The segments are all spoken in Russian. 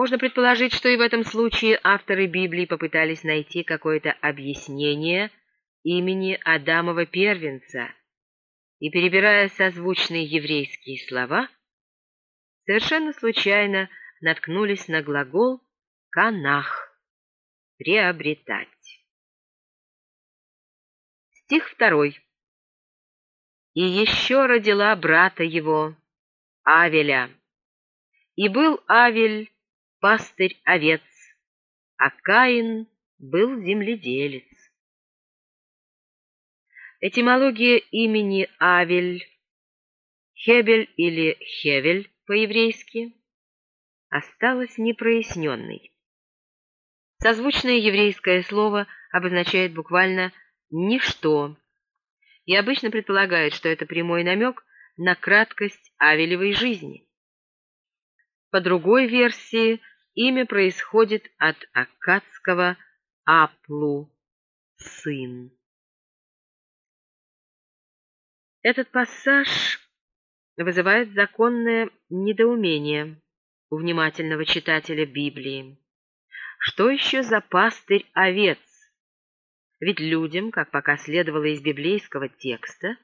Можно предположить, что и в этом случае авторы Библии попытались найти какое-то объяснение имени Адамова первенца и, перебирая созвучные еврейские слова, совершенно случайно наткнулись на глагол «канах» — «приобретать». Стих второй. «И еще родила брата его, Авеля. И был Авель пастырь овец, а Каин был земледелец». Этимология имени Авель, Хебель или Хевель по-еврейски, осталась непроясненной. Созвучное еврейское слово обозначает буквально «ничто» и обычно предполагает, что это прямой намек на краткость Авелевой жизни. По другой версии, имя происходит от аккадского «аплу» — «сын». Этот пассаж вызывает законное недоумение у внимательного читателя Библии. Что еще за пастырь овец? Ведь людям, как пока следовало из библейского текста,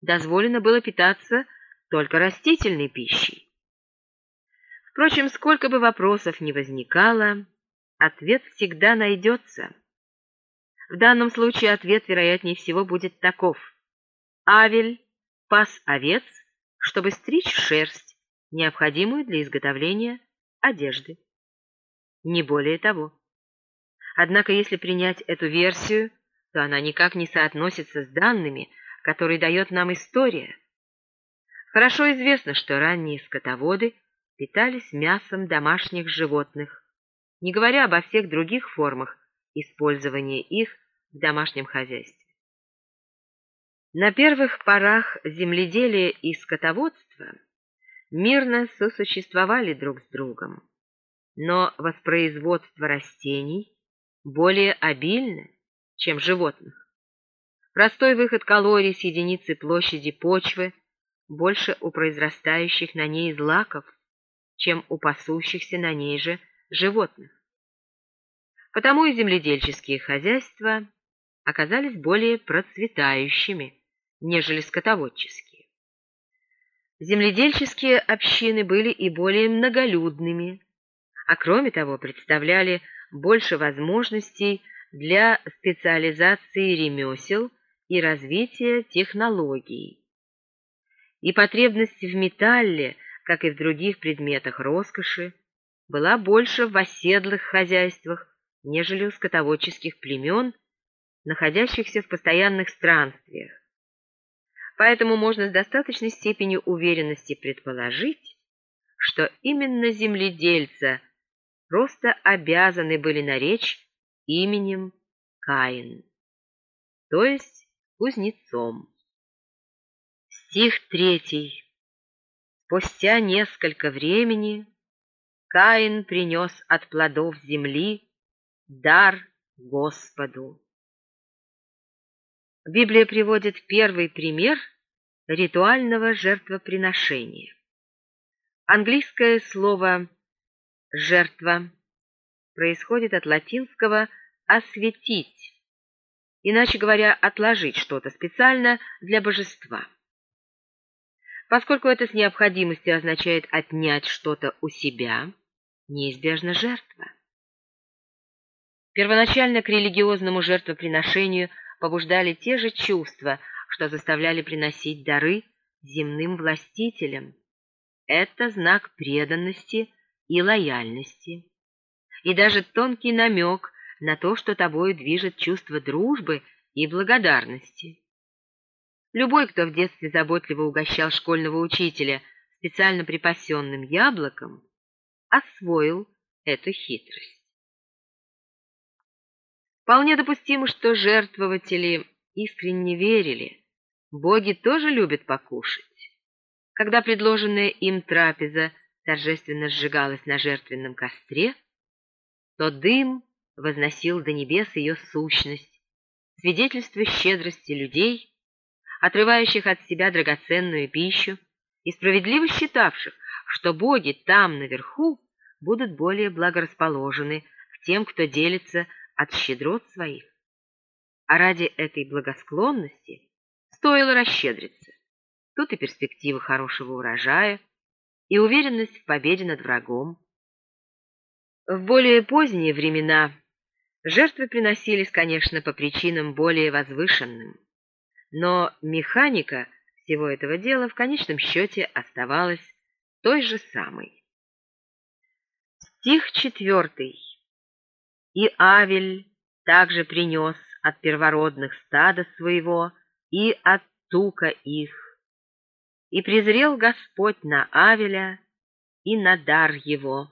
дозволено было питаться только растительной пищей. Впрочем, сколько бы вопросов ни возникало, ответ всегда найдется. В данном случае ответ, вероятнее всего, будет таков. Авель пас овец, чтобы стричь шерсть, необходимую для изготовления одежды. Не более того. Однако, если принять эту версию, то она никак не соотносится с данными, которые дает нам история. Хорошо известно, что ранние скотоводы питались мясом домашних животных, не говоря обо всех других формах использования их в домашнем хозяйстве. На первых порах земледелия и скотоводства мирно сосуществовали друг с другом, но воспроизводство растений более обильно, чем животных. Простой выход калорий с единицы площади почвы больше у произрастающих на ней злаков, чем у пасущихся на ней же животных. Потому и земледельческие хозяйства оказались более процветающими, нежели скотоводческие. Земледельческие общины были и более многолюдными, а кроме того представляли больше возможностей для специализации ремесел и развития технологий. И потребность в металле, как и в других предметах роскоши, была больше в оседлых хозяйствах, нежели у скотоводческих племен, находящихся в постоянных странствиях, Поэтому можно с достаточной степенью уверенности предположить, что именно земледельца просто обязаны были наречь именем Каин, то есть кузнецом. Стих третий. Спустя несколько времени Каин принес от плодов земли дар Господу. Библия приводит первый пример ритуального жертвоприношения. Английское слово «жертва» происходит от латинского «осветить», иначе говоря, отложить что-то специально для божества. Поскольку это с необходимостью означает отнять что-то у себя, неизбежна жертва. Первоначально к религиозному жертвоприношению – побуждали те же чувства, что заставляли приносить дары земным властителям. Это знак преданности и лояльности. И даже тонкий намек на то, что тобой движет чувство дружбы и благодарности. Любой, кто в детстве заботливо угощал школьного учителя специально припасенным яблоком, освоил эту хитрость. Вполне допустимо, что жертвователи искренне верили. Боги тоже любят покушать. Когда предложенная им трапеза торжественно сжигалась на жертвенном костре, то дым возносил до небес ее сущность, свидетельство щедрости людей, отрывающих от себя драгоценную пищу и справедливо считавших, что боги там, наверху, будут более благорасположены к тем, кто делится от щедрот своих. А ради этой благосклонности стоило расщедриться. Тут и перспектива хорошего урожая, и уверенность в победе над врагом. В более поздние времена жертвы приносились, конечно, по причинам более возвышенным, но механика всего этого дела в конечном счете оставалась той же самой. Стих четвертый. «И Авель также принес от первородных стада своего и от тука их. И презрел Господь на Авеля и на дар его».